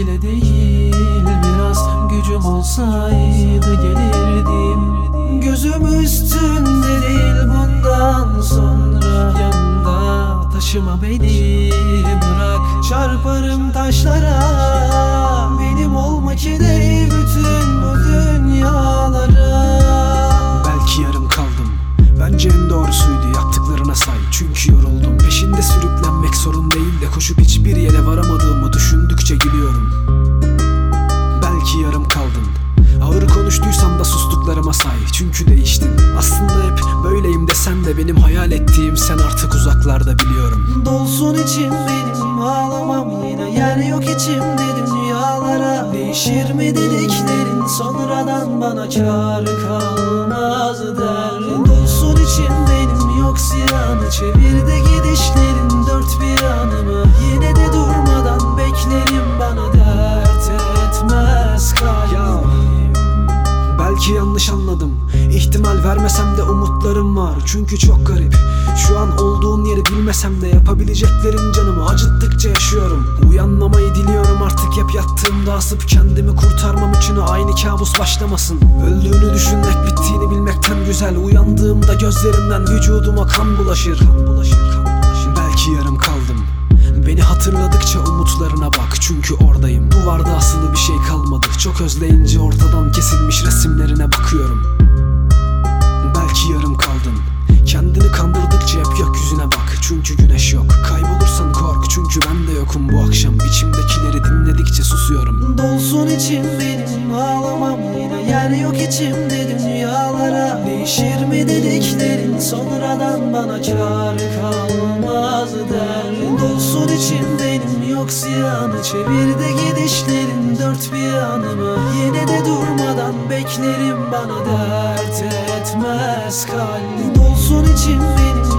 bile değil. Biraz gücüm olsaydı gelirdim. Gözüm üstünde değil bundan sonra. Yanında taşıma beni. Bırak Çarparım taşlara. Benim olmak için bütün bu dünya. Çünkü değiştin Aslında hep böyleyim desen de Benim hayal ettiğim sen artık uzaklarda biliyorum. Dolsun içim benim ağlamam yine. Yer yok içimde dünyalara. Değişir mi dediklerin? Sonradan bana kar kalmaz der. Dolsun içim benim yok ziyanı Çevir de gidişlerin dört bir yanımı Yine de durmadan beklerim bana dert etmez kalbim. Belki yanlış anladım İhtimal vermesem de umutlarım var. Çünkü çok garip. Şu an olduğun yeri bilmesem de Yapabileceklerin canımı acıttıkça yaşıyorum. Uyanmamayı diliyorum artık hep yattığımda asıp Kendimi kurtarmam için aynı kabus başlamasın. Öldüğünü düşünmek bittiğini bilmekten güzel. Uyandığımda gözlerimden vücuduma kan bulaşır. Kan bulaşır, kan bulaşır. Belki yarım kaldım. Beni hatırladıkça umutlarına bak. Çünkü oradayım. Duvarda asılı bir şey kalmadı. Çok özleyince ortadan kesilmiş resimlerine bakıyorum İçim benim ağlamam yine. Yer yok içimde dünyalara. Değişir mi dediklerin? Sonradan bana kar kalmaz der Dolsun içim benim yok ziyanı. Çevir de gidişlerin dört bir yanımı. Yine de durmadan beklerim bana dert etmez kalbim. Dolsun içim benim